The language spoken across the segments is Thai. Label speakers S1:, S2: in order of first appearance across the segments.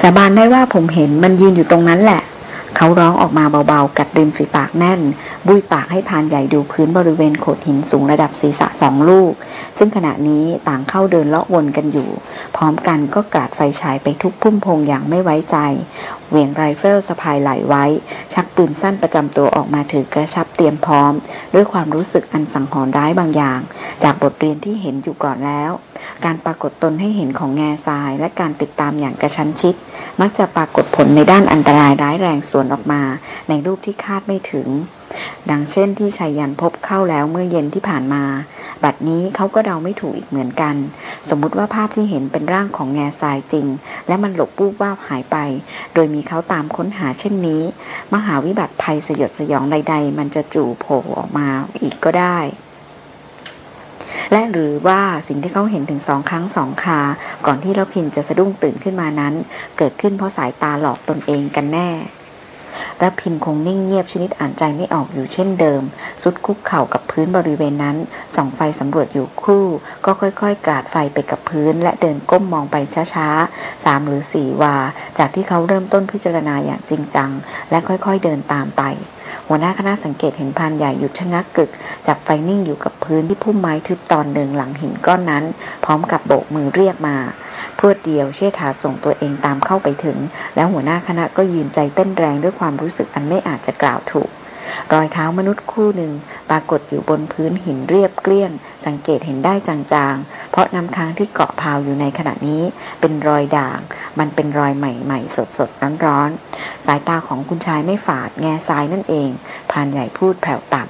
S1: สาบานได้ว่าผมเห็นมันยืนอยู่ตรงนั้นแหละ เขาร้องออกมาเบาๆ กัดริมฝีปากแน่น บุยปากให้พานใหญ่ดูพื้นบริเวณโขดหินสูงระดับศีรษะสองลูก ซึ่งขณะนี้ต่างเข้าเดินเลาะวนกันอยู่ พร้อมกันก็กาดไฟฉายไปทุกพุ่มพงอย่างไม่ไว้ใจ เหวี่ยงไรเฟิลสะพายไหลไว้ ชักปืนสั้นประจำตัวออกมาถือกระชับเตรียมพร้อม ด้วยความรู้สึกอันสังหรณ์ร้ายบางอย่าง จากบทเรียนที่เห็นอยู่ก่อนแล้ว การปรากฏตนให้เห็นของแง่ทราย และการติดตามอย่างกระชั้นชิด มักจะปรากฏผลในด้านอันตรายร้ายแรงส่วนออกมา ในรูปที่คาดไม่ถึง ดังเช่นที่ชายยันพบเข้าแล้วเมื่อเย็นที่ผ่านมา บัดนี้เขาก็เดาไม่ถูกอีกเหมือนกัน สมมุติว่าภาพที่เห็นเป็นร่างของแง่ทรายจริง และมันหลบปู้ว่าหายไป โดยมีเขาตามค้นหาเช่นนี้ มหาวิบัติภัยสยดสยองใด ๆ มันจะจู่โผล่ออกมาอีกก็ได้และหรือว่าสิ่งที่เขาเห็นถึงสองครั้งสองคา ก่อนที่รพินจะสะดุ้งตื่นขึ้นมานั้น เกิดขึ้นเพราะสายตาหลอกตนเองกันแน่ รับพินคงนิ่งเงียบชนิดอ่านใจไม่ออกอยู่เช่นเดิม สุดคุกเข่ากับพื้นบริเวณนั้น ส่องไฟสำรวจอยู่ครู่ ก็ค่อยๆ กราดไฟไปกับพื้น และเดินก้มมองไปช้าๆสามหรือสี่วา จากที่เขาเริ่มต้นพิจารณาอย่างจริงจัง และค่อยๆเดินตามไป หัวหน้าคณะสังเกตเห็นพานใหญ่หยุดชะงักกึก จับไฟนิ่งอยู่กับพื้นที่พุ่มไม้ทึบตอนหนึ่งหลังหินก้อนนั้น พร้อมกับโบกมือเรียกมา พรวดเดียวเชษฐาส่งตัวเองตามเข้าไปถึง แล้วหัวหน้าคณะก็ยืนใจเต้นแรงด้วยความรู้สึกอันไม่อาจจะกล่าวถูก รอยเท้ามนุษย์คู่หนึ่งปรากฏอยู่บนพื้นหินเรียบเกลี้ยง สังเกตเห็นได้จางๆ เพราะน้ำค้างที่เกาะพาวอยู่ในขณะนี้ เป็นรอยด่าง มันเป็นรอยใหม่ๆ สดๆ ร้อนๆ สายตาของคุณชายไม่ฝาดแง่ทรายนั่นเองพานใหญ่พูดแผ่วต่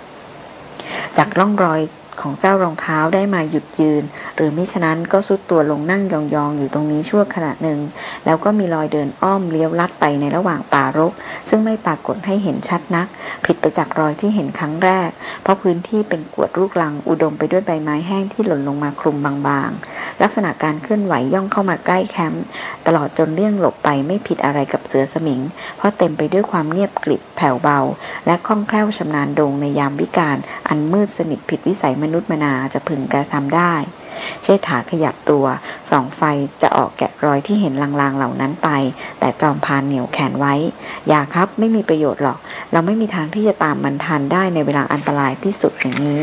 S1: ำจากร่องรอย ของเจ้ารองเท้าได้มาหยุดยืน หรือมิฉะนั้นก็สุดตัวลงนั่งยองๆ อยู่ตรงนี้ชั่วขณะหนึ่ง แล้วก็มีรอยเดินอ้อมเลี้ยวลัดไปในระหว่างป่ารก ซึ่งไม่ปรากฏให้เห็นชัดนัก ผิดไปจากรอยที่เห็นครั้งแรก เพราะพื้นที่เป็นกวดลูกลังอุดมไปด้วยใบไม้แห้งที่หล่นลงมาคลุมบางๆ ลักษณะการเคลื่อนไหวย่องเข้ามาใกล้แคมป์ตลอดจนเลี่ยงหลบไปไม่ผิดอะไรกับเสือสมิง เพราะเต็มไปด้วยความเงียบกริบแผ่วเบา และคล่องแคล่วชำนาญโดงในยามวิกาลอันมืดสนิทผิดวิสัยมนุษย์มนาจะพึงกระทำได้ เชษฐาขยับตัวสองไฟจะออกแกะรอยที่เห็นลางๆเหล่านั้นไป แต่จอมพานเหนียวแขนไว้ อย่าครับไม่มีประโยชน์หรอก เราไม่มีทางที่จะตามมันทันได้ในเวลาอันตรายที่สุดอย่างนี้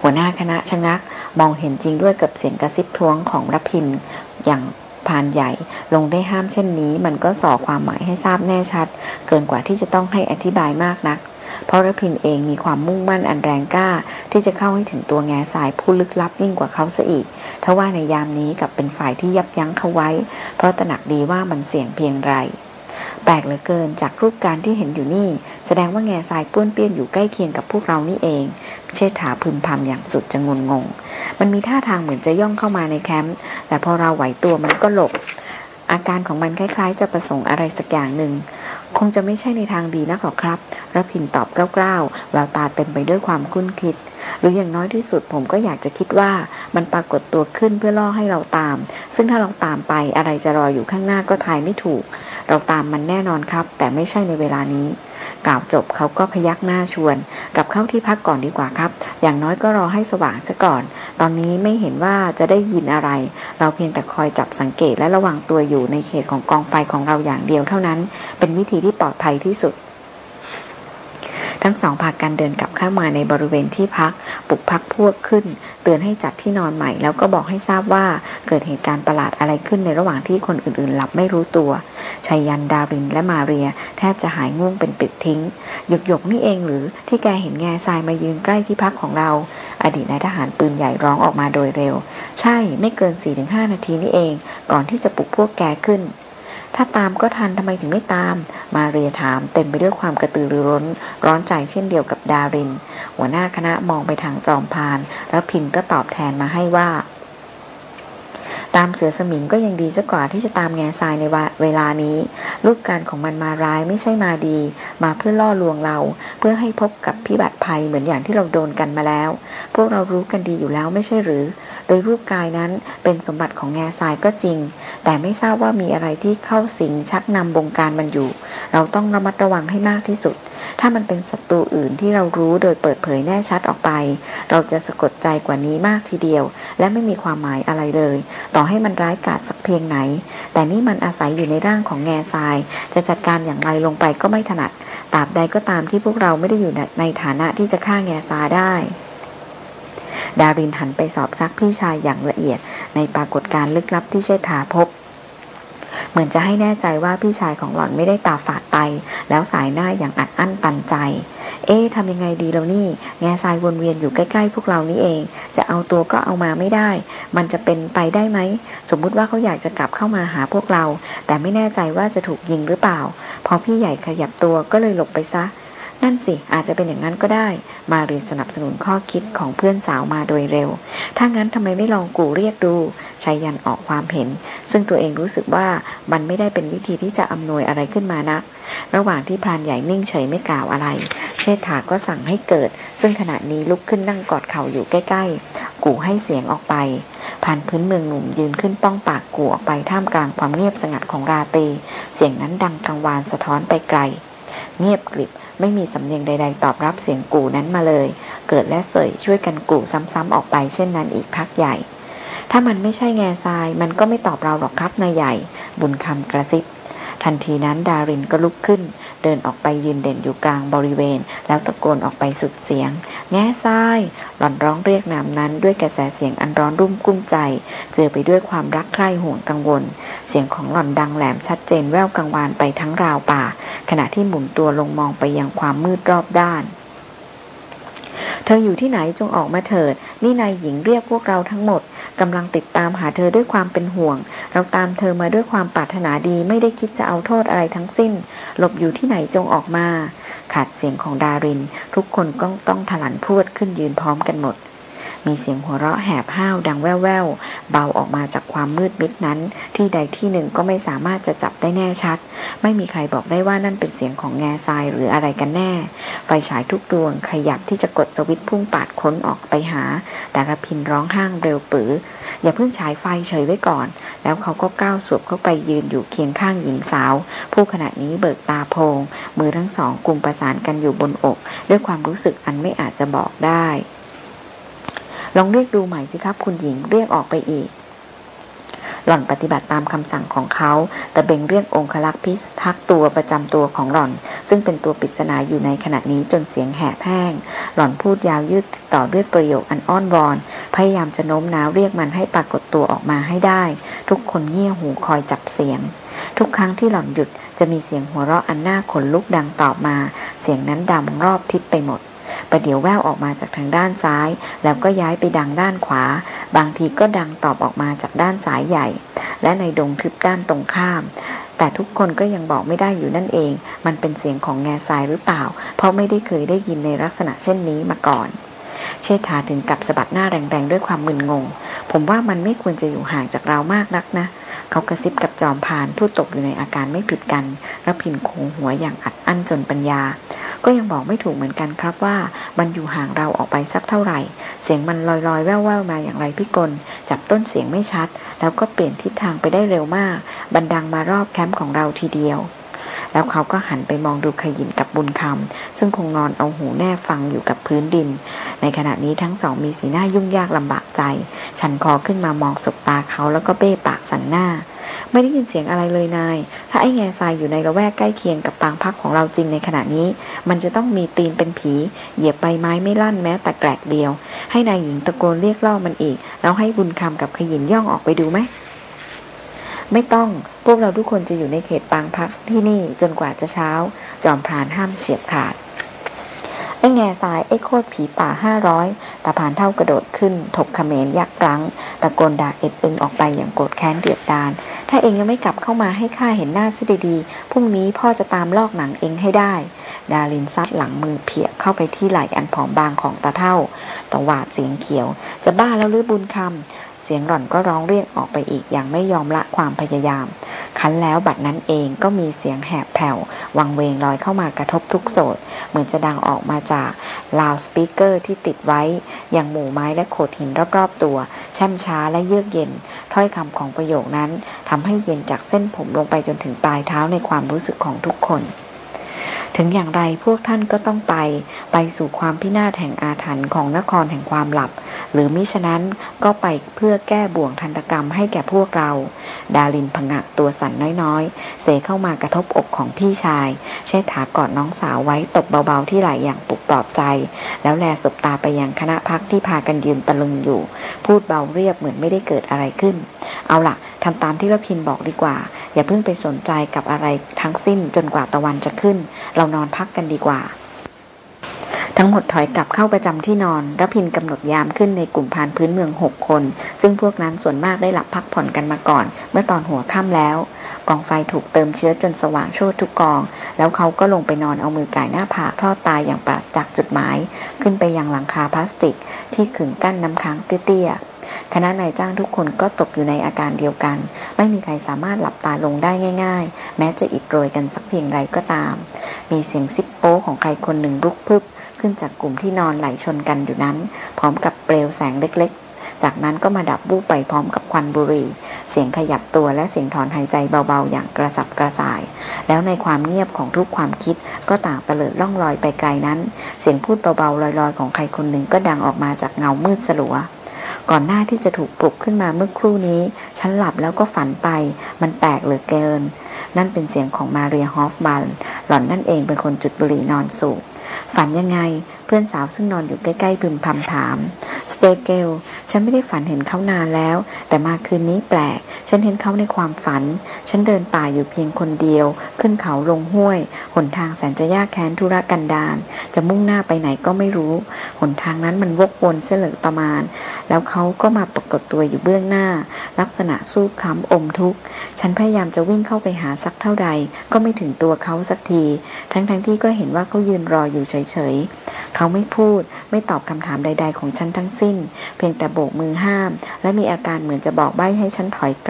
S1: หัวหน้าคณะชะงัก มองเห็นจริงด้วยกับเสียงกระซิบท้วงของรพินอย่างพานใหญ่ลงได้ห้ามเช่นนี้ มันก็ส่อความหมายให้ทราบแน่ชัด เกินกว่าที่จะต้องให้อธิบายมากนัก เพราะรพินเองมีความมุ่งมั่นอันแรงกล้า ที่จะเข้าให้ถึงตัวแง่สายผู้ลึกลับยิ่งกว่าเขาซะอีกทว่าในยามนี้กับเป็นฝ่ายที่ยับยั้งเขาไว้ เพราะตระหนักดีว่ามันเสี่ยงเพียงไรแปลกเหลือเกินจากรูปการที่เห็นอยู่นี่ แสดงว่าแง่ทรายป้วนเปี้ยนอยู่ใกล้เคียงกับพวกเรานี่เอง เชษฐาพึมพำอย่างสุดจะงนงง มันมีท่าทางเหมือนจะย่องเข้ามาในแคมป์แต่พอเราไหวตัวมันก็หลบ อาการของมันคล้ายๆ จะประสงค์อะไรสักอย่างหนึ่ง คงจะไม่ใช่ในทางดีนักหรอกครับรับพินตอบกล้าวๆแววตาเต็มไปด้วยความคุ้นคิด หรืออย่างน้อยที่สุดผมก็อยากจะคิดว่ามันปรากฏตัวขึ้นเพื่อล่อให้เราตาม ซึ่งถ้าเราตามไปอะไรจะรออยู่ข้างหน้าก็ทายไม่ถูก เราตามมันแน่นอนครับ แต่ไม่ใช่ในเวลานี้ กล่าวจบเขาก็พยักหน้าชวนกับเข้าที่พักก่อนดีกว่าครับ อย่างน้อยก็รอให้สว่างซะก่อน ตอนนี้ไม่เห็นว่าจะได้ยินอะไร เราเพียงแต่คอยจับสังเกตและระวังตัวอยู่ในเขตของกองไฟของเราอย่างเดียวเท่านั้น เป็นวิธีที่ปลอดภัยที่สุด ทั้งสองพากันเดินกลับเข้ามาในบริเวณที่พักปลุกพักพวกขึ้น เตือนให้จัดที่นอนใหม่ แล้วก็บอกให้ทราบว่าเกิดเหตุการณ์ประหลาดอะไรขึ้นในระหว่างที่คนอื่นๆ หลับไม่รู้ตัวชัยยันดารินและมาเรีย แทบจะหายง่วงเป็นปิดทิ้ง หยกหยกนี่เองหรือที่แกเห็นแง่ทรายมายืนใกล้ที่พักของเรา อดีตนายทหารปืนใหญ่ร้องออกมาโดยเร็ว ใช่ไม่เกิน 4-5 นาทีนี่เอง ก่อนที่จะปลุกพวกแกขึ้น ถ้าตามก็ทันทำไมถึงไม่ตาม มาเรียถามเต็มไปด้วยความกระตือรือร้น ร้อนใจเช่นเดียวกับดาริน หัวหน้าคณะมองไปทางจอมพาน แล้วพินก็ตอบแทนมาให้ว่า ตามเสือสมิงก็ยังดีซะกว่าที่จะตามแง่ทรายในเวลานี้ ลูกการของมันมาร้ายไม่ใช่มาดี มาเพื่อล่อลวงเรา เพื่อให้พบกับพิบัติภัยเหมือนอย่างที่เราโดนกันมาแล้ว พวกเรารู้กันดีอยู่แล้วไม่ใช่หรือ โดยรูปกายนั้นเป็นสมบัติของแง่ทรายก็จริง แต่ไม่ทราบว่ามีอะไรที่เข้าสิงชักนำบงการมันอยู่ เราต้องระมัดระวังให้มากที่สุด ถ้ามันเป็นศัตรูอื่นที่เรารู้โดยเปิดเผยแน่ชัดออกไป เราจะสะกดใจกว่านี้มากทีเดียว และไม่มีความหมายอะไรเลย ต่อให้มันร้ายกาจสักเพียงไหน แต่นี่มันอาศัยอยู่ในร่างของแง่ทราย จะจัดการอย่างไรลงไปก็ไม่ถนัดตราบใดก็ตามที่พวกเราไม่ได้อยู่ในฐานะที่จะฆ่าแง่ทรายได้ ดารินหันไปสอบซักพี่ชายอย่างละเอียด ในปรากฏการลึกลับที่เชษฐาพบ เหมือนจะให้แน่ใจว่าพี่ชายของหล่อนไม่ได้ตาฝาดไป แล้วสายหน้าอย่างอัดอั้นตันใจ เอ๊ะทำยังไงดีแล้วนี่ แง่ทรายวนเวียนอยู่ใกล้ๆพวกเรานี่เอง จะเอาตัวก็เอามาไม่ได้ มันจะเป็นไปได้ไหม สมมุติว่าเขาอยากจะกลับเข้ามาหาพวกเรา แต่ไม่แน่ใจว่าจะถูกยิงหรือเปล่า พอพี่ใหญ่ขยับตัวก็เลยหลบไปซะ นั่นสิอาจจะเป็นอย่างนั้นก็ได้ มาเรียนสนับสนุนข้อคิดของเพื่อนสาวมาโดยเร็ว ถ้างั้นทำไมไม่ลองกูเรียกดูชายันออกความเห็น ซึ่งตัวเองรู้สึกว่ามันไม่ได้เป็นวิธีที่จะอำนวยอะไรขึ้นมานะัก ระหว่างที่พรานใหญ่นิ่งเฉยไม่กล่าวอะไร เชษฐาก็สั่งให้เกิด ซึ่งขณะนี้ลุกขึ้นนั่งกอดเข่าอยู่ใกล้ๆ กูให้เสียงออกไปผ่านพื้นเมืองหนุ่มยืนขึ้นป้องปากกูออกไปท่ามกลางความเงียบสงัดของราตีเสียงนั้นดังกังวานสะท้อนไปไกล เงียบกริบ ไม่มีสำเนียงใด ๆ ตอบรับเสียงกูนั้นมาเลย เกิดและเสยช่วยกันกูซ้ำๆออกไปเช่นนั้นอีกพักใหญ่ ถ้ามันไม่ใช่แง่ทรายมันก็ไม่ตอบเราหรอกครับนายใหญ่ บุญคำกระซิบ ทันทีนั้นดารินก็ลุกขึ้น เดินออกไปยืนเด่นอยู่กลางบริเวณ แล้วตะโกนออกไปสุดเสียง แง่ทราย หล่อนร้องเรียกนามนั้นด้วยกระแสเสียงอันร้อนรุ่มกุ้มใจ เจอไปด้วยความรักใคร่ห่วงกังวล เสียงของหล่อนดังแหลมชัดเจนแว่วกังวานไปทั้งราวป่า ขณะที่หมุนตัวลงมองไปยังความมืดรอบด้าน เธออยู่ที่ไหนจงออกมาเถิด นี่นายหญิงเรียกพวกเราทั้งหมดกำลังติดตามหาเธอด้วยความเป็นห่วง เราตามเธอมาด้วยความปรารถนาดีไม่ได้คิดจะเอาโทษอะไรทั้งสิ้น หลบอยู่ที่ไหนจงออกมา ขาดเสียงของดาริน ทุกคนก็ต้องถลันพูดขึ้นยืนพร้อมกันหมด มีเสียงหัวเราะแหบห้าวดังแว่วๆ เบาออกมาจากความมืดมิดนั้น ที่ใดที่หนึ่งก็ไม่สามารถจะจับได้แน่ชัด ไม่มีใครบอกได้ว่านั่นเป็นเสียงของแง่ทรายหรืออะไรกันแน่ ไฟฉายทุกดวงขยับที่จะกดสวิตช์พุ่งปาดค้นออกไปหา แต่ระพินร้องห้างเร็วปือ อย่าเพิ่งฉายไฟเฉยไว้ก่อน แล้วเขาก็ก้าวสวบเข้าไปยืนอยู่เคียงข้างหญิงสาว ผู้ขณะนี้เบิกตาโพง มือทั้งสองกลุ่มประสานกันอยู่บนอก ด้วยความรู้สึกอันไม่อาจจะบอกได้ ลองเรียกดูใหม่สิครับ คุณหญิงเรียกออกไปอีก หล่อนปฏิบัติตามคำสั่งของเขา แต่เบ่งเรียกองคลักษ์พิทักตัวประจำตัวของหล่อน ซึ่งเป็นตัวปริศนาอยู่ในขณะนี้จนเสียงแหบแห้ง หล่อนพูดยาวยืดต่อด้วยประโยคอันอ้อนวอน พยายามจะโน้มน้าวเรียกมันให้ปรากฏตัวออกมาให้ได้ ทุกคนเงี่ยหูคอยจับเสียง ทุกครั้งที่หล่อนหยุดจะมีเสียงหัวเราะอันน่าขนลุกดังตอบมา เสียงนั้นดำรอบทิศไปหมด ประเดี๋ยวแววออกมาจากทางด้านซ้าย แล้วก็ย้ายไปดังด้านขวา บางทีก็ดังตอบออกมาจากด้านสายใหญ่ และในดงทึบด้านตรงข้าม แต่ทุกคนก็ยังบอกไม่ได้อยู่นั่นเอง มันเป็นเสียงของแง่ทรายหรือเปล่า เพราะไม่ได้เคยได้ยินในลักษณะเช่นนี้มาก่อน เชษฐาถึงกับสะบัดหน้าแรงๆ ด้วยความมึนงง ผมว่ามันไม่ควรจะอยู่ห่างจากเรามากนักนะ เขากระซิบกับจอมพานผู้ตกอยู่ในอาการไม่ผิดกันแล้วพินคงหัวอย่างอัดอั้นจนปัญญา ก็ยังบอกไม่ถูกเหมือนกันครับว่า มันอยู่ห่างเราออกไปสักเท่าไหร่ เสียงมันลอยๆ แว่วๆมาอย่างไรพี่กล จับต้นเสียงไม่ชัด แล้วก็เปลี่ยนทิศทางไปได้เร็วมาก บันดังมารอบแคมป์ของเราทีเดียว แล้วเขาก็หันไปมองดูขยินกับบุญคำซึ่งคงนอนเอาหูแน่ฟังอยู่กับพื้นดิน ในขณะนี้ทั้งสองมีสีหน้ายุ่งยากลำบากใจ ฉันคอขึ้นมามองสบตาเขาแล้วก็เบ้ปากสันหน้า ไม่ได้ยินเสียงอะไรเลยนาย ถ้าไอ้แง่ทรายอยู่ในระแวกใกล้เคียงกับปางพักของเราจริงในขณะนี้ มันจะต้องมีตีนเป็นผี เหยียบใบไม้ไม่ลั่นแม้แต่แกลกเดียว ให้นายหญิงตะโกนเรียกล่อมันอีก แล้วให้บุญคำกับขยินย่องออกไปดูไหมไม่ต้อง วกเราทุกคนจะอยู่ในเขตปางพักที่นี่จนกว่าจะเช้า จอมพรานห้ามเฉียบขาด ไอ้แง่ทรายไอ้โคตรผีป่าห้าร้อยตาผานเท่ากระโดดขึ้น ถกขเขมรยักรั้ง ตะโกนด่าเอ็ดอึงออกไปอย่างโกรธแค้นเดือดดานถ้าเองยังไม่กลับเข้ามาให้ข้าเห็นหน้าซิดีๆพรุ่งนี้พ่อจะตามลอกหนังเองให้ได้ดาลินซัดหลังมือเพียเข้าไปที่ไหล่อันผอมบางของตาเท่าตะหวาดเสียงเขียว จะบ้าแล้วหรือบุญคำเสียงหล่อนก็ร้องเรียกออกไปอีกอย่างไม่ยอมละความพยายาม คคันแล้วบัดนั้นเองก็มีเสียงแหบแผ่ว วังเวงลอยเข้ามากระทบทุกโสด เหมือนจะดังออกมาจากลาวสปีกเกอร์ที่ติดไว้ อย่างหมู่ไม้และโขดหินรอบๆตัว แช่มช้าและเยือกเย็น ถ้อยคำของประโยคนั้นทำให้เย็นจากเส้นผมลงไปจนถึงปลายเท้าในความรู้สึกของทุกคน ถึงอย่างไรพวกท่านก็ต้องไป ไปสู่ความพินาศแห่งอาถรรพ์ของนครแห่งความหลับ หรือมิฉะนั้นก็ไปเพื่อแก้บ่วงทันตกรรมให้แก่พวกเรา ดารินผงะตัวสั่นน้อยๆ เสเข้ามากระทบอกของพี่ชาย เชษฐากอดน้องสาวไว้ตบเบาๆที่ไหล่อย่างปลุกปลอบใจ แล้วแลสบตาไปยังคณะพักที่พากันยืนตะลึงอยู่ พูดเบาเรียบเหมือนไม่ได้เกิดอะไรขึ้น เอาละ ทำตามที่รพินบอกดีกว่า อย่าเพิ่งไปสนใจกับอะไรทั้งสิ้นจนกว่าตะวันจะขึ้น เรานอนพักกันดีกว่า ทั้งหมดถอยกลับเข้าประจำที่นอนรพินกำหนดยามขึ้นในกลุ่มพานพื้นเมืองหกคน ซึ่งพวกนั้นส่วนมากได้หลับพักผ่อนกันมาก่อน เมื่อตอนหัวค่ำแล้ว กองไฟถูกเติมเชื้อจนสว่างโชดทุกกอง แล้วเขาก็ลงไปนอนเอามือก่ายหน้าผากทอดตายอย่างปราศจากจุดหมาย ขึ้นไปยังหลังคาพลาสติก ที่ขึงกั้นน้ำค้างเตี้ย คณะนายจ้างทุกคนก็ตกอยู่ในอาการเดียวกัน ไม่มีใครสามารถหลับตาลงได้ง่าย ๆ แม้จะอิดโรยกันสักเพียงไรก็ตาม มีเสียงซิปโป้ของใครคนหนึ่งลุกพึบ ขึ้นจากกลุ่มที่นอนไหลชนกันอยู่นั้น พร้อมกับเปลวแสงเล็กๆ จากนั้นก็มาดับบูบไปพร้อมกับควันบุหรี่ เสียงขยับตัวและเสียงถอนหายใจเบาๆ อย่างกระสับกระส่าย แล้วในความเงียบของทุกความคิดก็ต่างเตลิดล่องลอยไปไกลนั้น เสียงพูดเบาๆลอยๆ ของใครคนหนึ่งก็ดังออกมาจากเงามืดสลัว ก่อนหน้าที่จะถูกปลุกขึ้นมาเมื่อครู่นี้ ฉันหลับแล้วก็ฝันไป มันแปลกเหลือเกิน นั่นเป็นเสียงของมาเรียฮอฟมัน หล่อนนั่นเองเป็นคนจุดบุหรี่นอนสูบฝันยังไง เพื่อนสาวซึ่งนอนอยู่ใกล้ๆพึมพำถาม สเตเกล ฉันไม่ได้ฝันเห็นเขานานแล้ว แต่มาคืนนี้แปลก ฉันเห็นเขาในความฝัน ฉันเดินป่าอยู่เพียงคนเดียว ขึ้นเขาลงห้วย หนทางแสนจะยากแค้นธุรกันดารจะมุ่งหน้าไปไหนก็ไม่รู้ หนทางนั้นมันวกวนเสลือประมาณ แล้วเขาก็มาปรากฏตัวอยู่เบื้องหน้า ลักษณะสู้ค้ำอมทุกข์ ฉันพยายามจะวิ่งเข้าไปหาสักเท่าใด ก็ไม่ถึงตัวเขาสักที ทั้งๆทที่ก็เห็นว่าเขายืนรออยู่เฉยๆ เขาไม่พูด ไม่ตอบคำถามใด ๆ ของฉันทั้งสิ้น เพียงแต่โบกมือห้าม และมีอาการเหมือนจะบอกใบ้ให้ฉันถอยกลับ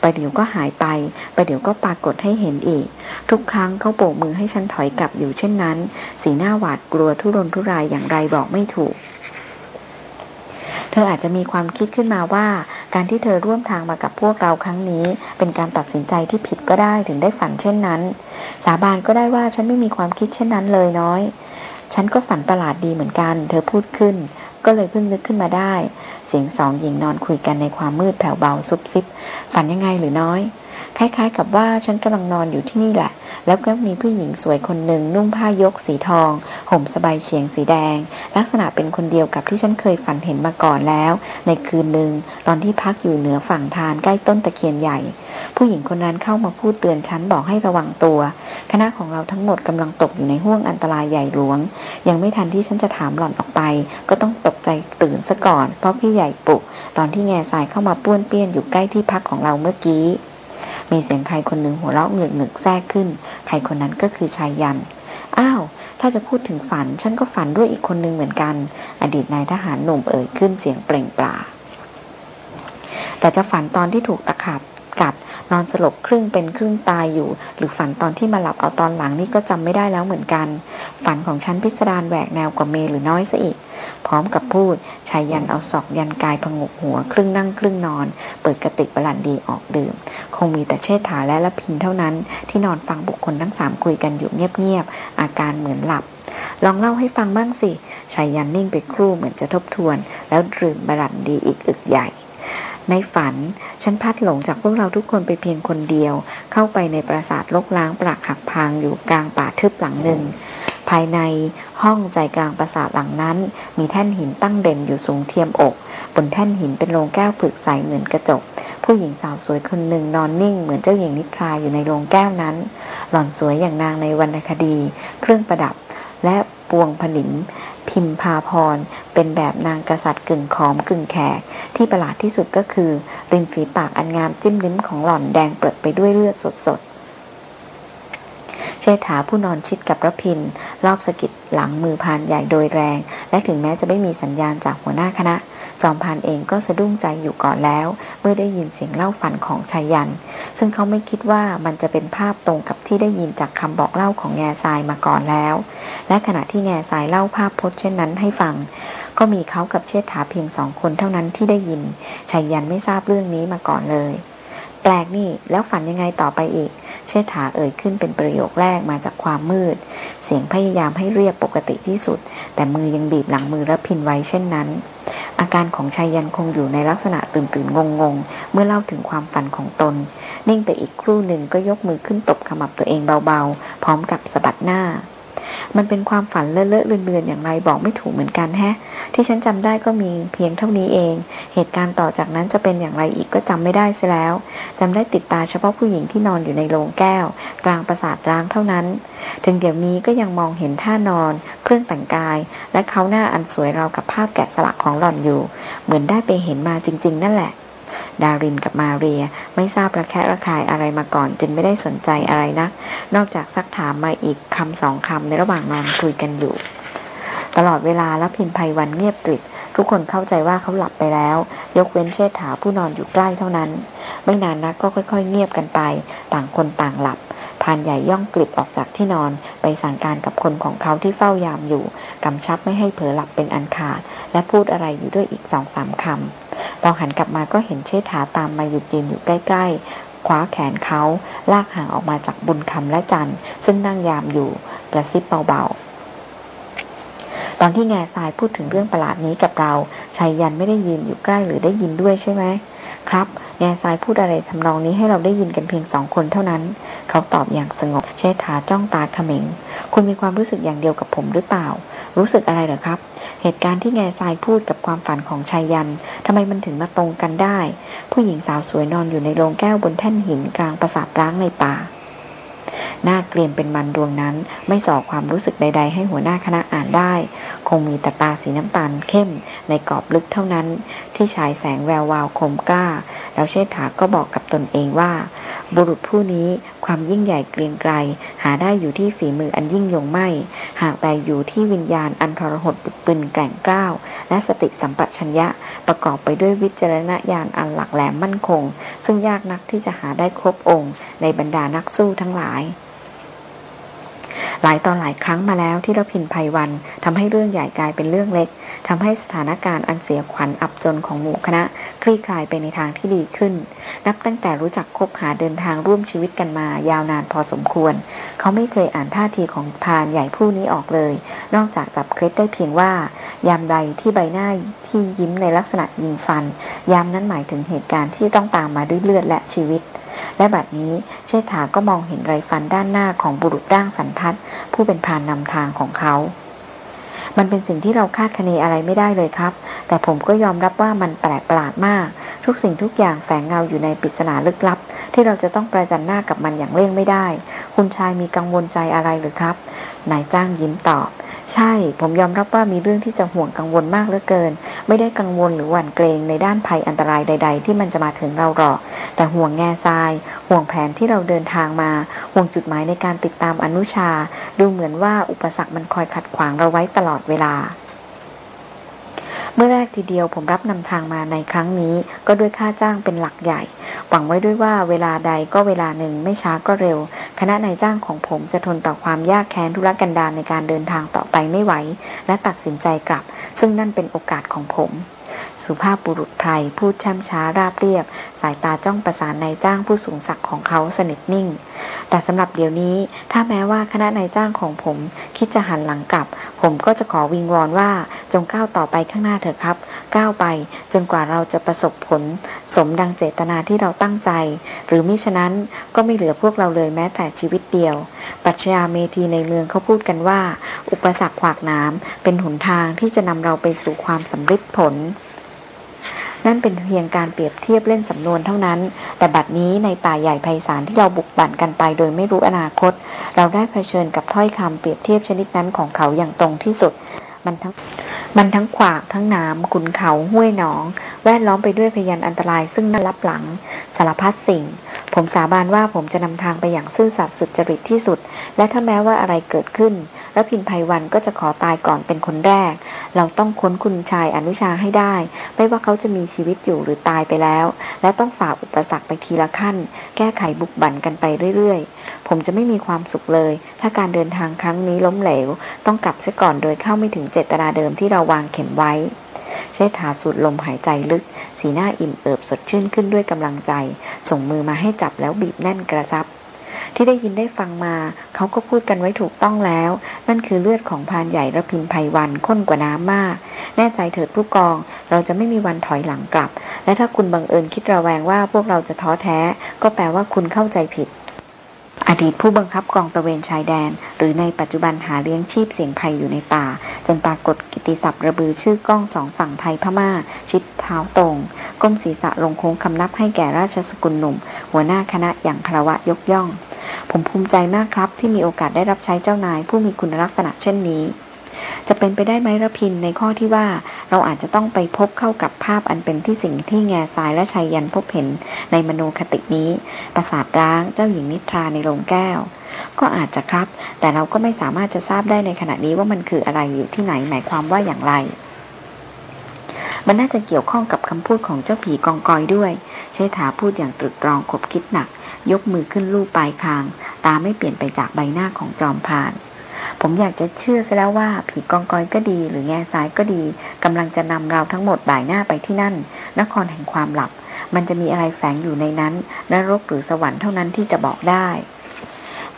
S1: ไปเดี๋ยวก็หายไป ไปเดี๋ยวก็ปรากฏให้เห็นอีก ทุกครั้งเขาโบกมือให้ฉันถอยกลับอยู่เช่นนั้น สีหน้าหวาดกลัวทุรนทุรายอย่างไรบอกไม่ถูก เธออาจจะมีความคิดขึ้นมาว่า การที่เธอร่วมทางมากับพวกเราครั้งนี้ เป็นการตัดสินใจที่ผิดก็ได้ถึงได้ฝันเช่นนั้น สาบานก็ได้ว่าฉันไม่มีความคิดเช่นนั้นเลยน้อย ฉันก็ฝันประหลาดดีเหมือนกัน เธอพูดขึ้น ก็เลยเพิ่งนึกขึ้นมาได้ เสียงสองหญิงนอนคุยกันในความมืดแผ่วเบาซุบซิบ ฝันยังไงหรือน้อย คล้ายๆ กับว่าฉันกำลังนอนอยู่ที่นี่แหละ แล้วก็มีผู้หญิงสวยคนหนึ่งนุ่งผ้ายกสีทอง ห่มสบายเฉียงสีแดง ลักษณะเป็นคนเดียวกับที่ฉันเคยฝันเห็นมาก่อนแล้ว ในคืนหนึ่งตอนที่พักอยู่เหนือฝั่งทานใกล้ต้นตะเคียนใหญ่ ผู้หญิงคนนั้นเข้ามาพูดเตือนฉันบอกให้ระวังตัว คณะของเราทั้งหมดกำลังตกอยู่ในห่วงอันตรายใหญ่หลวง ยังไม่ทันที่ฉันจะถามหล่อนออกไป ก็ต้องตกใจตื่นซะก่อน เพราะพี่ใหญ่ปลุก ตอนที่แง่สายเข้ามาป้วนเปี้ยนอยู่ใกล้ที่พักของเราเมื่อกี้ มีเสียงใครคนหนึ่งหัวเราะเงือกหนึกแทรกขึ้น ใครคนนั้นก็คือชายยัน อ้าว ถ้าจะพูดถึงฝัน ฉันก็ฝันด้วยอีกคนหนึ่งเหมือนกัน อดีตนายทหารหนุ่มเอ่ยขึ้นเสียงเปล่งปลาแต่จะฝันตอนที่ถูกตะขาบกัด นอนสลบครึ่งเป็นครึ่งตายอยู่ หรือฝันตอนที่มาหลับเอาตอนหลังนี่ก็จำไม่ได้แล้วเหมือนกัน ฝันของฉันพิสดารแหวกแนวกว่าเมหรือน้อยซะอีก พร้อมกับพูดชายยันเอาศอกยันกายพงกหัว ครึ่งนั่งครึ่งนอน เปิดกระติกบรันดีออกดื่ม คงมีแต่เชษฐาและละพินเท่านั้น ที่นอนฟังบุคคลทั้งสามคุยกันอยู่เงียบๆอาการเหมือนหลับ ลองเล่าให้ฟังบ้างสิชายยันนิ่งไปครู่เหมือนจะทบทวน แล้วดื่มบรันดีอีกอึกใหญ่ ในฝัน ฉันพัดหลงจากพวกเราทุกคนไปเพียงคนเดียว เข้าไปในปราสาทลกล้างปรักหักพังอยู่กลางป่าทึบหลังหนึ่ง ภายในห้องใจกลางปราสาทหลังนั้น มีแท่นหินตั้งเด่นอยู่สูงเทียมอก บนแท่นหินเป็นโรงแก้วผึกใสเหมือนกระจก ผู้หญิงสาวสวยคนหนึ่งนอนนิ่งเหมือนเจ้าหญิงนิทราอยู่ในโรงแก้วนั้น หล่อนสวยอย่างนางในวรรณคดี เครื่องประดับและปวงผนิน พิมพาพร เป็นแบบนางกษัตริย์กึ่งขอมกึ่งแขก ที่ประหลาดที่สุดก็คือ ริมฝีปากอันงามจิ้มลิ้มของหล่อนแดงเปิดไปด้วยเลือดสดๆเชษฐาผู้นอนชิดกับระพิน รอบสกิดหลังมือพานใหญ่โดยแรง และถึงแม้จะไม่มีสัญญาณจากหัวหน้าคณะ จอมพานเองก็สะดุ้งใจอยู่ก่อนแล้ว เมื่อได้ยินเสียงเล่าฝันของชายยัน ซึ่งเขาไม่คิดว่ามันจะเป็นภาพตรงกับ ที่ได้ยินจากคำบอกเล่าของแง่ทรายมาก่อนแล้ว และขณะที่แง่ทรายเล่าภาพพจน์เช่นนั้นให้ฟัง ก็มีเขากับเชษฐาเพียงสองคนเท่านั้นที่ได้ยินชายยันไม่ทราบเรื่องนี้มาก่อนเลย แปลกนี่แล้วฝันยังไงต่อไปอีก เชษฐาเอ่ยขึ้นเป็นประโยคแรกมาจากความมืด เสียงพยายามให้เรียบปกติที่สุด แต่มือยังบีบหลังมือรับพินไว้เช่นนั้น อาการของชายยันคงอยู่ในลักษณะตื่นตื่นงงงเมื่อเล่าถึงความฝันของตน นิ่งไปอีกครู่หนึ่งก็ยกมือขึ้นตบขมับตัวเองเบาๆ พร้อมกับสะบัดหน้า มันเป็นความฝันเลอะเลอะเลือนๆอย่างไรบอกไม่ถูกเหมือนกันแฮะ ที่ฉันจำได้ก็มีเพียงเท่านี้เอง เหตุการณ์ต่อจากนั้นจะเป็นอย่างไรอีกก็จำไม่ได้เสียแล้วจำได้ติดตาเฉพาะผู้หญิงที่นอนอยู่ในโรงแก้ว กลางปราสาทร้างเท่านั้น ถึงเดี๋ยวนี้ก็ยังมองเห็นท่านอน เครื่องแต่งกาย และเขาหน้าอันสวยราวกับภาพแกะสลักของหล่อนอยู่ เหมือนได้ไปเห็นมาจริง ๆ นั่นแหละ ดารินกับมาเรียไม่ทราบระแคะระคายอะไรมาก่อน จึงไม่ได้สนใจอะไรนะัก นอกจากซักถามมาอีกคำสองคำในระหว่างนอนคุยกันอยู่ ตลอดเวลาแล้วพินภัยวันเงียบกริบทุกคนเข้าใจว่าเขาหลับไปแล้ว ยกเว้นเชษฐาผู้นอนอยู่ใกล้เท่านั้น ไม่นานนักก็ค่อย ๆ เงียบกันไป ต่างคนต่างหลับพานใหญ่ย่องกลิบออกจากที่นอน ไปสั่งการกับคนของเขาที่เฝ้ายามอยู่ กำชับไม่ให้เผลอหลับเป็นอันขาด และพูดอะไรอยู่ด้วยอีกสองสามคำ ตอนหันกลับมาก็เห็นเชษฐาตามมาหยุดยืนอยู่ใกล้ ๆ คว้าแขนเขาลากห่างออกมาจากบุญคำและจันซึ่งนั่งยามอยู่กระซิบเบาๆ ตอนที่แง่ทรายพูดถึงเรื่องประหลาดนี้กับเราชายยันไม่ได้ยืนอยู่ใกล้หรือได้ยินด้วยใช่ไหมครับแง่ทรายพูดอะไรทำนองนี้ให้เราได้ยินกันเพียงสองคนเท่านั้น เขาตอบอย่างสงบเชษฐาจ้องตาเขม็งคุณมีความรู้สึกอย่างเดียวกับผมหรือเปล่า รู้สึกอะไรเหรอครับ เหตุการณ์ที่แง่ทรายพูดกับความฝันของชายยันทำไมมันถึงมาตรงกันได้ ผู้หญิงสาวสวยนอนอยู่ในโรงแก้วบนแท่นหินกลางปราสาทร้างในป่าหน้าเกลียมเป็นมันดวงนั้น ไม่ส่อความรู้สึกใด ๆ ให้หัวหน้าคณะอ่านได้ คงมีแต่ตาสีน้ำตาลเข้ม ในกรอบลึกเท่านั้น ที่ฉายแสงแวววาวคมกล้า แล้วเชษฐาก็บอกกับตนเองว่า บุรุษผู้นี้ความยิ่งใหญ่เกรียงไกรหาได้อยู่ที่ฝีมืออันยิ่งยงไม่ หากแต่อยู่ที่วิญญาณอันทรหดปึกปืนแกร่งกล้าว และสติสัมปชัญญะประกอบไปด้วยวิจารณญาณอันหลักแหลมมั่นคง ซึ่งยากนักที่จะหาได้ครบองค์ ในบรรดานักสู้ทั้งหลาย หลายตอนหลายครั้งมาแล้วที่เราพินภัยวันทำให้เรื่องใหญ่กลายเป็นเรื่องเล็กทำให้สถานการณ์อันเสียขวัญอับจนของหมู่คณะ คลี่คลายไปในทางที่ดีขึ้น นับตั้งแต่รู้จักคบหาเดินทางร่วมชีวิตกันมายาวนานพอสมควร เขาไม่เคยอ่านท่าทีของพานใหญ่ผู้นี้ออกเลย นอกจากจับเคล็ดได้เพียงว่า ยามใดที่ใบหน้าที่ยิ้มในลักษณะยิงฟัน ยามนั้นหมายถึงเหตุการณ์ที่ต้องตามมาด้วยเลือดและชีวิต และบัดนี้เชษฐาก็มองเห็นไรฟันด้านหน้าของบุรุษร่างสันทัดผู้เป็นพรานนำทางของเขา มันเป็นสิ่งที่เราคาดคะเนอะไรไม่ได้เลยครับ แต่ผมก็ยอมรับว่ามันแปลกประหลาดมาก ทุกสิ่งทุกอย่างแฝงเงาอยู่ในปริศนาลึกลับ ที่เราจะต้องประจันหน้ากับมันอย่างเร่งไม่ได้ คุณชายมีกังวลใจอะไรหรือครับ นายจ้างยิ้มตอบ ใช่ ผมยอมรับว่ามีเรื่องที่จะห่วงกังวลมากเหลือเกิน ไม่ได้กังวลหรือหวั่นเกรงในด้านภัยอันตรายใด ๆ ที่มันจะมาถึงเราหรอก แต่ห่วงแง่ทราย ห่วงแผนที่เราเดินทางมา ห่วงจุดหมายในการติดตามอนุชา ดูเหมือนว่าอุปสรรคมันคอยขัดขวางเราไว้ตลอดเวลาเมื่อแรกทีเดียวผมรับนำทางมาในครั้งนี้ ก็ด้วยค่าจ้างเป็นหลักใหญ่ หวังไว้ด้วยว่าเวลาใดก็เวลาหนึ่งไม่ช้าก็เร็ว คณะนายจ้างของผมจะทนต่อความยากแค้นธุรกันดารในการเดินทางต่อไปไม่ไหว และตัดสินใจกลับ ซึ่งนั่นเป็นโอกาสของผม สุภาพบุรุษไพรพูดช่ำช้าราบเรียบ สายตาจ้องประสานนายจ้างผู้สูงศักดิ์ของเขาสนิทนิ่ง แต่สำหรับเดี๋ยวนี้ ถ้าแม้ว่าคณะนายจ้างของผม คิดจะหันหลังกลับ ผมก็จะขอวิงวอนว่าจงก้าวต่อไปข้างหน้าเถอะครับ ก้าวไป จนกว่าเราจะประสบผล สมดังเจตนาที่เราตั้งใจ หรือมิฉะนั้นก็ไม่เหลือพวกเราเลยแม้แต่ชีวิตเดียว ปัชญาเมทีในเมืองเขาพูดกันว่า อุปสรรคขวากน้ำเป็นหนทางที่จะนำเราไปสู่ความสำเร็จผล นั่นเป็นเพียงการเปรียบเทียบเล่นสำนวนเท่านั้น แต่บัดนี้ในป่าใหญ่ไพศาลที่เราบุกบั่นกันไปโดยไม่รู้อนาคต เราได้เผชิญกับถ้อยคำเปรียบเทียบชนิดนั้นของเขาอย่างตรงที่สุด มันทั้งมันทั้งขวากทั้งน้ำขุนเขาห้วยหนอง แวดล้อมไปด้วยพยานอันตรายซึ่งน่ารับหลัง สารพัดสิ่ง ผมสาบานว่าผมจะนำทางไปอย่างซื่อสัตย์สุจริตที่สุด และถ้าแม้ว่าอะไรเกิดขึ้นแล้วพินภัยวันก็จะขอตายก่อนเป็นคนแรก เราต้องค้นคุณชายอนุชาให้ได้ ไม่ว่าเขาจะมีชีวิตอยู่หรือตายไปแล้ว และต้องฝ่าอุปสรรคไปทีละขั้น แก้ไขบุกบั่นกันไปเรื่อยๆ ผมจะไม่มีความสุขเลย ถ้าการเดินทางครั้งนี้ล้มเหลว ต้องกลับเสียก่อนโดยเข้าไม่ถึงเจตนาเดิมที่เราวางเข็มไว้ เชษฐาสูดลมหายใจลึก สีหน้าอิ่มเอิบสดชื่นขึ้นด้วยกำลังใจ ส่งมือมาให้จับแล้วบีบแน่นกระซับ ที่ได้ยินได้ฟังมา เขาก็พูดกันไว้ถูกต้องแล้ว นั่นคือเลือดของพานใหญ่ระพินภัยวันข้นกว่าน้ำมาก แน่ใจเถิดผู้กอง เราจะไม่มีวันถอยหลังกลับ และถ้าคุณบังเอิญคิดระแวงว่าพวกเราจะท้อแท้ ก็แปลว่าคุณเข้าใจผิดอดีตผู้บังคับกองตะเวนชายแดน หรือในปัจจุบันหาเลี้ยงชีพเสียงภัยอยู่ในป่า จนปรากฏกิ ติศัพท์ระบือชื่อกล้องสองฝั่งไทยพมา่า ชิดเท้าตรง ก้มศีรษะลงโค้งคำนับให้แก่ราชสกุลหนุ่ม หัวหน้าคณะอย่างคารวะยกย่อง ผมภูมิใจมากครับที่มีโอกาสได้รับใช้เจ้านาย ผู้มีคุณลักษณะเช่นนี้ จะเป็นไปได้ไหมระพินในข้อที่ว่าเราอาจจะต้องไปพบเข้ากับภาพอันเป็นที่สิ่งที่แง่ทรายและชัยยันพบเห็นในมโนคตินี้ ประสาทร้างเจ้าหญิงนิทราในโรงแก้ว ก็อาจจะครับ แต่เราก็ไม่สามารถจะทราบได้ในขณะนี้ว่ามันคืออะไรอยู่ที่ไหนหมายความว่าอย่างไร มันน่าจะเกี่ยวข้องกับคำพูดของเจ้าผีกองกอยด้วย เชษฐาพูดอย่างตรึกตรองคบคิดหนัก ยกมือขึ้นลูบปลายคาง ตาไม่เปลี่ยนไปจากใบหน้าของจอมพานผมอยากจะเชื่อซะแล้วว่าผีกองกอยก็ดี หรือแง่สายก็ดีกำลังจะนำเราทั้งหมดบ่ายหน้าไปที่นั่น นครแห่งความหลับ มันจะมีอะไรแฝงอยู่ในนั้นนรกหรือสวรรค์เท่านั้นที่จะบอกได้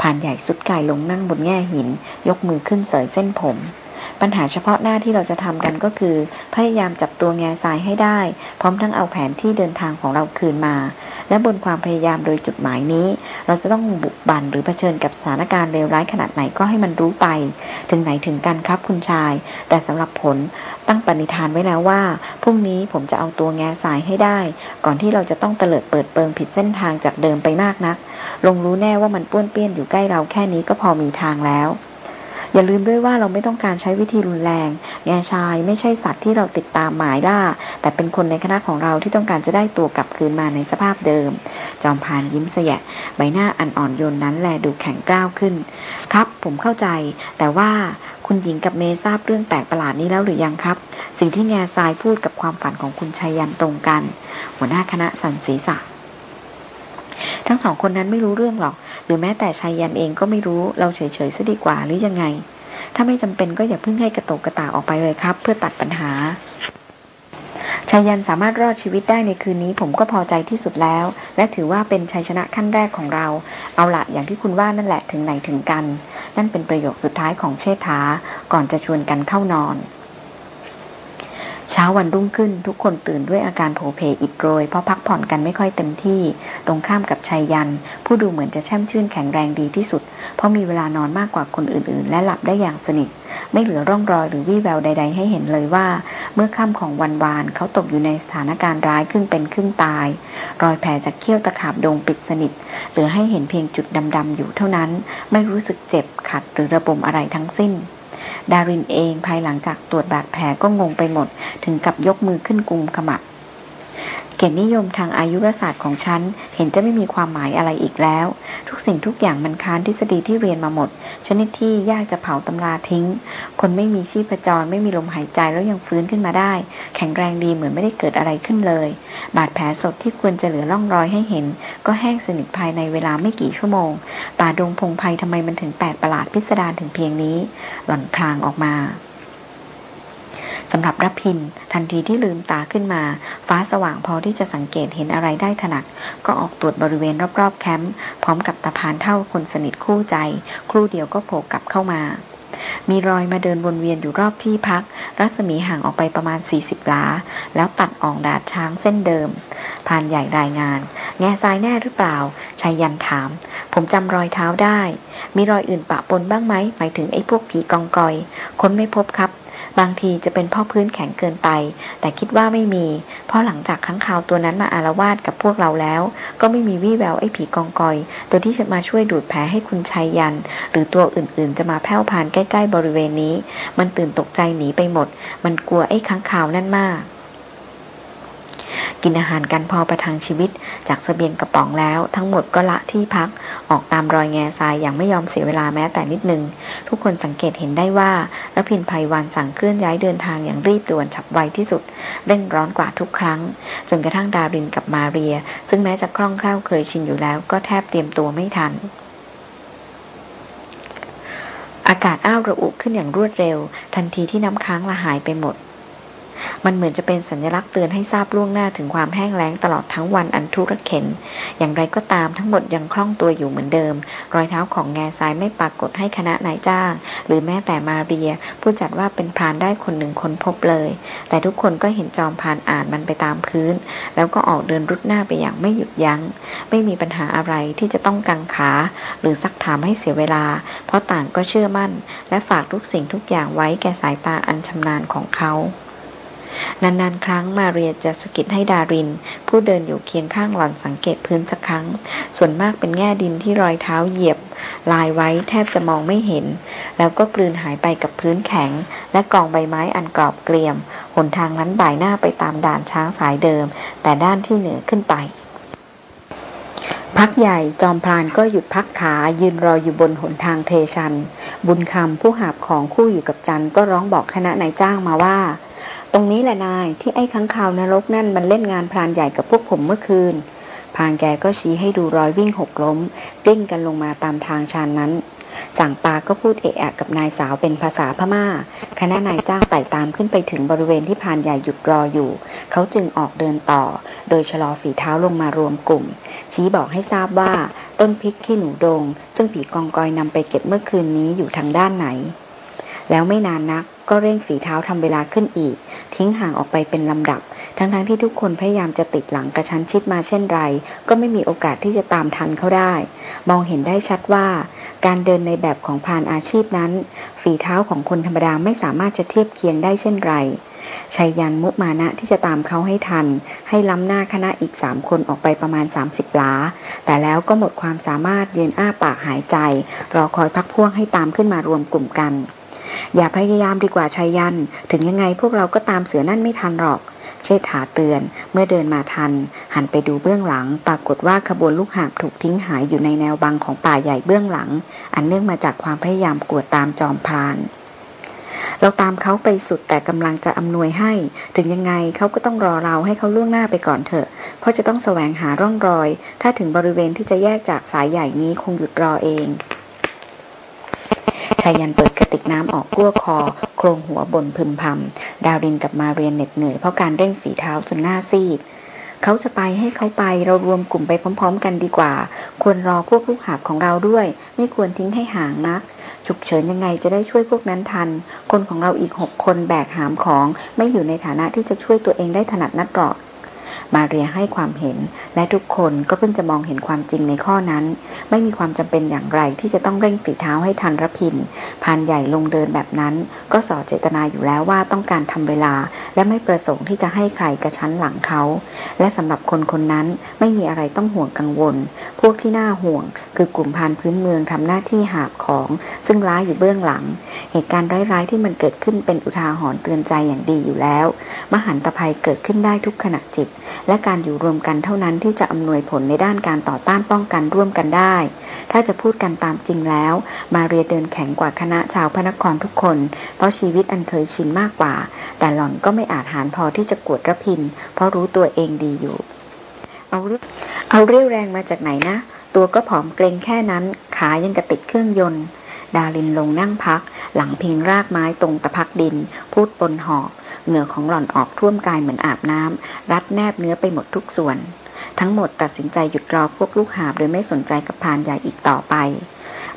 S1: ผ่านใหญ่สุดกายลงนั่งบนแง่หิน ยกมือขึ้นเสยเส้นผม ปัญหาเฉพาะหน้าที่เราจะทำกันก็คือ พยายามจับตัวแง่ทรายให้ได้ พร้อมทั้งเอาแผนที่เดินทางของเราคืนมา และบนความพยายามโดยจุดหมายนี้ เราจะต้องบุกบันหรือเผชิญกับสถานการณ์เลวร้ายขนาดไหนก็ให้มันรู้ไป ถึงไหนถึงกันครับคุณชาย แต่สำหรับผลตั้งปณิธานไว้แล้วว่าพรุ่งนี้ผมจะเอาตัวแง่สายให้ได้ ก่อนที่เราจะต้องเตลิดเปิดเปิงผิดเส้นทางจากเดิมไปมากนัก ลงรู้แน่ว่ามันป้วนเปี้ยนอยู่ใกล้เราแค่นี้ก็พอมีทางแล้ว อย่าลืมด้วยว่าเราไม่ต้องการใช้วิธีรุนแรงแง่ชายไม่ใช่สัตว์ที่เราติดตามหมายล่า แต่เป็นคนในคณะของเราที่ต้องการจะได้ตัวกลับคืนมาในสภาพเดิม จอมพานยิ้มเสยะ ใบหน้าอันอ่อนโยนนั้นแลดูแข็งกร้าวขึ้น ครับ ผมเข้าใจ แต่ว่าคุณหญิงกับเมทราบเรื่องแปลกประหลาดนี้แล้วหรือยังครับ สิ่งที่แง่ทรายพูดกับความฝันของคุณชัยยันตรงกัน หัวหน้าคณะสันศีษะ ทั้งสองคนนั้นไม่รู้เรื่องหรอก หรือแม้แต่ชายยันเองก็ไม่รู้เราเฉยๆซะดีกว่าหรือยังไง ถ้าไม่จำเป็นก็อย่าเพิ่งให้กระตกกระตาออกไปเลยครับ เพื่อตัดปัญหาชายยันสามารถรอดชีวิตได้ในคืนนี้ผมก็พอใจที่สุดแล้ว และถือว่าเป็นชัยชนะขั้นแรกของเรา เอาละอย่างที่คุณว่านั่นแหละถึงไหนถึงกัน นั่นเป็นประโยคสุดท้ายของเชษฐาก่อนจะชวนกันเข้านอน เช้าวันรุ่งขึ้นทุกคนตื่นด้วยอาการโผเพอิดโรย เพราะพักผ่อนกันไม่ค่อยเต็มที่ ตรงข้ามกับชัยยัน ผู้ดูเหมือนจะแช่มชื่นแข็งแรงดีที่สุด เพราะมีเวลานอนมากกว่าคนอื่นๆ และหลับได้อย่างสนิท ไม่เหลือร่องรอยหรือวี่แววใด ๆ ให้เห็นเลยว่า เมื่อค่ำของวันวานเขาตกอยู่ในสถานการณ์ร้ายครึ่งเป็นครึ่งตาย รอยแผลจากเขี้ยวตะขาบโดงปิดสนิทเหลือให้เห็นเพียงจุดดำๆอยู่เท่านั้น ไม่รู้สึกเจ็บขัดหรือระบมอะไรทั้งสิ้น ดารินเองภายหลังจากตรวจบาดแผลก็งงไปหมด ถึงกับยกมือขึ้นกุมขมับ เกียรตินิยมทางอายุรศาสตร์ของฉัน เห็นจะไม่มีความหมายอะไรอีกแล้ว ทุกสิ่งทุกอย่างมันค้านทฤษฎีที่เรียนมาหมด ชนิดที่ยากจะเผาตำราทิ้ง คนไม่มีชีพจร ไม่มีลมหายใจแล้วยังฟื้นขึ้นมาได้ แข็งแรงดีเหมือนไม่ได้เกิดอะไรขึ้นเลย บาดแผลสดที่ควรจะเหลือร่องรอยให้เห็น ก็แห้งสนิทภายในเวลาไม่กี่ชั่วโมง ป่าดงพงไพ่ทำไมมันถึงแปลกประหลาดพิสดารถึงเพียงนี้ หล่อนคลางออกมา สำหรับรับพิน ทันทีที่ลืมตาขึ้นมา ฟ้าสว่างพอที่จะสังเกตเห็นอะไรได้ถนัดก็ออกตรวจบริเวณรอบๆแคมป์พร้อมกับตะพานเท่าคนสนิทคู่ใจ ครู่เดียวก็โผล่กลับเข้ามา มีรอยมาเดินวนเวียนอยู่รอบที่พัก รัศมีห่างออกไปประมาณ 40 ล้า แล้วตัดออกดาดช้างเส้นเดิมพานใหญ่รายงาน แง่ทรายแน่หรือเปล่าชายยันถาม ผมจำรอยเท้าได้ มีรอยอื่นปะปนบ้างไหมหมายถึงไอ้พวกผีกองกอยคนไม่พบครับ บางทีจะเป็นพ่อพื้นแข็งเกินไป แต่คิดว่าไม่มี เพราะหลังจากค้างคาวตัวนั้นมาอารวาสกับพวกเราแล้ว ก็ไม่มีวี่แววไอ้ผีกองกอย ตัวที่จะมาช่วยดูดแผลให้คุณชัยยัน หรือตัวอื่นๆ จะมาแผ่วผ่านใกล้ ๆ บริเวณนี้ มันตื่นตกใจหนีไปหมด มันกลัวไอ้ค้างคาวนั่นมาก กินอาหารกันพอประทังชีวิตจากสเสบียงกระป๋องแล้ว ทั้งหมดก็ละที่พักออกตามรอยแง่ทรายอย่างไม่ยอมเสียเวลาแม้แต่นิดหนึ่งทุกคนสังเกตเห็นได้ว่ารพินภัยวันสั่งเคลื่อนย้ายเดินทางอย่างรีบด่วนฉับไวที่สุดเร่งร้อนกว่าทุกครั้ง จนกระทั่งดารินกับมาเรีย ซึ่งแม้จะคล่องแคล่วเคยชินอยู่แล้ว ก็แทบเตรียมตัวไม่ทันอากาศอ้าวระอุขึ้นอย่างรวดเร็ว ทันทีที่น้ำค้างละหายไปหมด มันเหมือนจะเป็นสัญลักษณ์เตือนให้ทราบล่วงหน้าถึงความแห้งแล้งตลอดทั้งวันอันทุรเข็น อย่างไรก็ตามทั้งหมดยังคล่องตัวอยู่เหมือนเดิม รอยเท้าของแง่ทรายไม่ปรากฏให้คณะนายจ้าง หรือแม้แต่มาเรีย ผู้จัดว่าเป็นพรานได้คนหนึ่งคนพบเลย แต่ทุกคนก็เห็นจอมพานอ่านมันไปตามพื้น แล้วก็ออกเดินรุดหน้าไปอย่างไม่หยุดยัง้ง ไม่มีปัญหาอะไรที่จะต้องกังขา หรือซักถามให้เสียเวลา เพราะต่างก็เชื่อมั่น และฝากทุกสิ่งทุกอย่างไว้แก่สายตาอันชำนาญของเขา นานๆ ครั้งมาเรียจะสกิดให้ดาริน ผู้เดินอยู่เคียงข้างหล่อนสังเกตพื้นสักครั้ง ส่วนมากเป็นแง่ดินที่รอยเท้าเหยียบ ลายไว้แทบจะมองไม่เห็น แล้วก็กลืนหายไปกับพื้นแข็ง และกองใบไม้อันกรอบเกลียม หนทางนั้นบ่ายหน้าไปตามด่านช้างสายเดิม แต่ด้านที่เหนือขึ้นไปพักใหญ่จอมพรานก็หยุดพักขายืนรออยู่บนหนทางเทชัน บุญคำผู้หาบของคู่อยู่กับจันก็ร้องบอกคณะนายจ้างมาว่า ตรงนี้แหละนายที่ไอ้ข้างข่าวนรกนั่นมันเล่นงานพรานใหญ่กับพวกผมเมื่อคืนพางแกก็ชี้ให้ดูรอยวิ่งหกล้มกลิ้งกันลงมาตามทางชานนั้น สั่งปาก็พูดเอะอะกับนายสาวเป็นภาษาพมา่า คณะนายจ้างไต่ตามขึ้นไปถึงบริเวณที่พานใหญ่หยุดรออยู่ เขาจึงออกเดินต่อ โดยชะลอฝีเท้าลงมารวมกลุ่ม ชี้บอกให้ทราบว่า ต้นพริกขี้หนูดง ซึ่งผีกองกอยนำไปเก็บเมื่อคืนนี้อยู่ทางด้านไหน แล้วไม่นานนัก ก็เร่งฝีเท้าทำเวลาขึ้นอีก ทิ้งห่างออกไปเป็นลำดับ ทั้งๆทที่ทุกคนพยายามจะติดหลังกระชั้นชิดมาเช่นไร ก็ไม่มีโอกาสที่จะตามทันเขาได้ มองเห็นได้ชัดว่า การเดินในแบบของพรานอาชีพนั้น ฝีเท้าของคนธรรมดาไม่สามารถจะเทียบเคียงได้เช่นไรชัยยันมุมานะที่จะตามเขาให้ทัน ให้ล้ำหน้าคณะอีกสามคนออกไปประมาณ 30ล้าแต่แล้วก็หมดความสามารถยืนอ้าปากหายใจ รอคอยพักพ่วกให้ตามขึ้นมารวมกลุ่มกัน อย่าพยายามดีกว่าชายยัน ถึงยังไงพวกเราก็ตามเสือนั่นไม่ทันหรอก เชษฐาเตือน เมื่อเดินมาทัน หันไปดูเบื้องหลัง ปรากฏว่าขบวนลูกหาบถูกทิ้งหายอยู่ในแนวบังของป่าใหญ่เบื้องหลัง อันเนื่องมาจากความพยายามกวดตามจอมพรานเราตามเขาไปสุดแต่กำลังจะอำนวยให้ ถึงยังไงเขาก็ต้องรอเราให้เขาล่วงหน้าไปก่อนเถอะ เพราะจะต้องแสวงหาร่องรอย ถ้าถึงบริเวณที่จะแยกจากสายใหญ่นี้คงหยุดรอเอง ชายันเปิดกระติกน้ำออกกั้วคอ โครงหัวบนพึมพำดารินกับมาเรียนเหน็ดเหนื่อยเพราะการเร่งฝีเท้าจนหน้าซีดเขาจะไปให้เขาไปเรารวมกลุ่มไปพร้อม ๆ กันดีกว่า ควรรอพวกลูกหาบของเราด้วย ไม่ควรทิ้งให้ห่างนักฉุกเฉินยังไงจะได้ช่วยพวกนั้นทัน คนของเราอีกหกคนแบกหามของ ไม่อยู่ในฐานะที่จะช่วยตัวเองได้ถนัดนัดหรอก มาเรียให้ความเห็น และทุกคนก็เพิ่งจะมองเห็นความจริงในข้อนั้น ไม่มีความจำเป็นอย่างไรที่จะต้องเร่งฝีเท้าให้ทันรพินพานใหญ่ลงเดินแบบนั้น ก็สอเจตนาอยู่แล้วว่าต้องการทำเวลา และไม่ประสงค์ที่จะให้ใครกระชั้นหลังเขา และสำหรับคนคนนั้นไม่มีอะไรต้องห่วงกังวล พวกที่น่าห่วง คือกลุ่มพานพื้นเมืองทำหน้าที่หาบของ ซึ่งร้ายอยู่เบื้องหลัง เหตุการณ์ร้ายๆ ที่มันเกิดขึ้นเป็นอุทาหรณ์เตือนใจอย่างดีอยู่แล้ว มหันตภัยเกิดขึ้นได้ทุกขณะจิตและการอยู่รวมกันเท่านั้นที่จะอำนวยผลในด้านการต่อต้านป้องกันร่วมกันได้ ถ้าจะพูดกันตามจริงแล้ว มาเรียเดินแข็งกว่าคณะชาวพระนครทุกคน เพราะชีวิตอันเคยชินมากกว่า แต่หล่อนก็ไม่อาจหารพอที่จะกวดระพิน เพราะรู้ตัวเองดีอยู่ เอาเอาเรี่ยวแรงมาจากไหนนะ ตัวก็ผอมเกรงแค่นั้น ขายังกระติดเครื่องยนต์ ดาลินลงนั่งพัก หลังพิงรากไม้ตรงตะพักดิน พูดปนหอก เหงื่อของหล่อนออกท่วมกายเหมือนอาบน้ำรัดแนบเนื้อไปหมดทุกส่วน ทั้งหมดตัดสินใจหยุดรอพวกลูกหาบโดยไม่สนใจกับพานใหญ่อีกต่อไป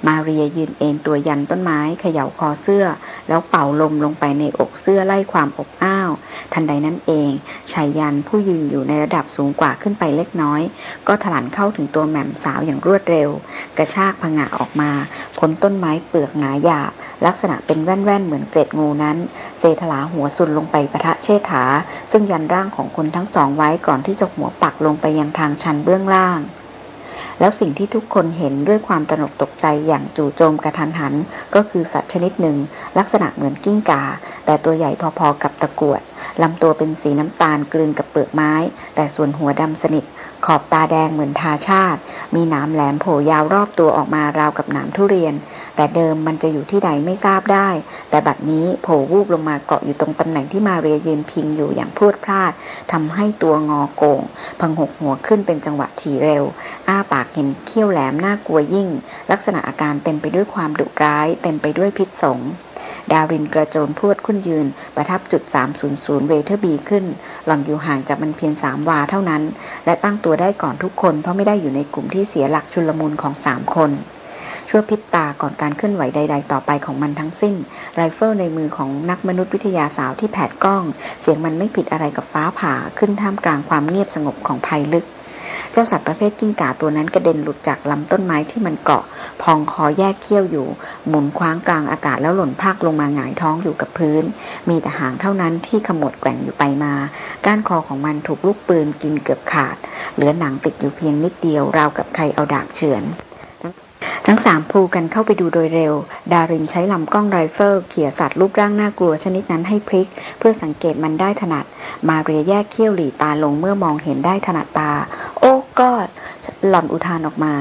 S1: มาเรียยืนเอนตัวยันต้นไม้เขย่าคอเสื้อ แล้วเป่าลมลงไปในอกเสื้อไล่ความอบอ้าว ทันใดนั้นเองชายยันผู้ยืนอยู่ในระดับสูงกว่าขึ้นไปเล็กน้อย ก็ถลันเข้าถึงตัวแหม่มสาวอย่างรวดเร็ว กระชากผงะออกมาพ้นต้นไม้เปลือกหนาหยาบลักษณะเป็นแว่นๆ เหมือนเกล็ดงูนั้น เซทลาหัวสุนลงไปประทะเชษฐา ซึ่งยันร่างของคนทั้งสองไว้ก่อนที่จะหัวปักลงไปยังทางชันเบื้องล่าง แล้วสิ่งที่ทุกคนเห็นด้วยความตระหนกตกใจอย่างจู่โจมกระทันหัน ก็คือสัตว์ชนิดหนึ่ง ลักษณะเหมือนกิ้งก่า แต่ตัวใหญ่พอๆกับตะกรวดลำตัวเป็นสีน้ำตาลกลืนกับเปลือกไม้ แต่ส่วนหัวดำสนิท ขอบตาแดงเหมือนทาชาติ มีหนามแหลมโผล่ยาวรอบตัวออกมาราวกับหนามทุเรียน แต่เดิมมันจะอยู่ที่ใดไม่ทราบได้ แต่บัดนี้โผล่วูบลงมาเกาะอยู่ตรงตำแหน่งที่มาเรียยืนพิงอยู่อย่างพรวดพลาดทำให้ตัวงอโก่งพังหกหัวขึ้นเป็นจังหวะทีเร็ว อ้าปากเห็นเขี้ยวแหลมน่ากลัวยิ่ง ลักษณะอาการเต็มไปด้วยความดุร้าย เต็มไปด้วยพิษสง ดารินกระโจนพวดขึ้นยืน ประทับจุด 300 Weatherby ขึ้น หล่อนอยู่ห่างจากมันเพียงสามวาเท่านั้น และตั้งตัวได้ก่อนทุกคน เพราะไม่ได้อยู่ในกลุ่มที่เสียหลักชุลมุนของสามคนชั่วพริบตาก่อนการเคลื่อนไหวใด ๆ ต่อไปของมันทั้งสิ้น ไรเฟิลในมือของนักมนุษยวิทยาสาวที่แผดกล้อง เสียงมันไม่ผิดอะไรกับฟ้าผ่าขึ้นท่ามกลางความเงียบสงบของไพรลึก เจ้าสัตว์ประเภทกิ้งก่าตัวนั้นกระเด็นหลุดจากลำต้นไม้ที่มันเกาะ พองคอแยกเขี้ยวอยู่ หมุนคว้างกลางอากาศแล้วหล่นพรากลงมาหงายท้องอยู่กับพื้น มีแต่หางเท่านั้นที่ขมวดแกว่งอยู่ไปมา ก้านคอของมันถูกลูกปืนกินเกือบขาด เหลือหนังติดอยู่เพียงนิดเดียวราวกับใครเอาดาบเฉือนทั้งสามพูกันเข้าไปดูโดยเร็ว ดารินใช้ลำกล้องไรเฟิลเขี่ยสัตว์รูปร่างน่ากลัวชนิดนั้นให้พลิก เพื่อสังเกตมันได้ถนัด มาเรียแยกเขี้ยวหลีตาลงเมื่อมองเห็นได้ถนัดตา โอ้กอดหล่อนอุทานออกมา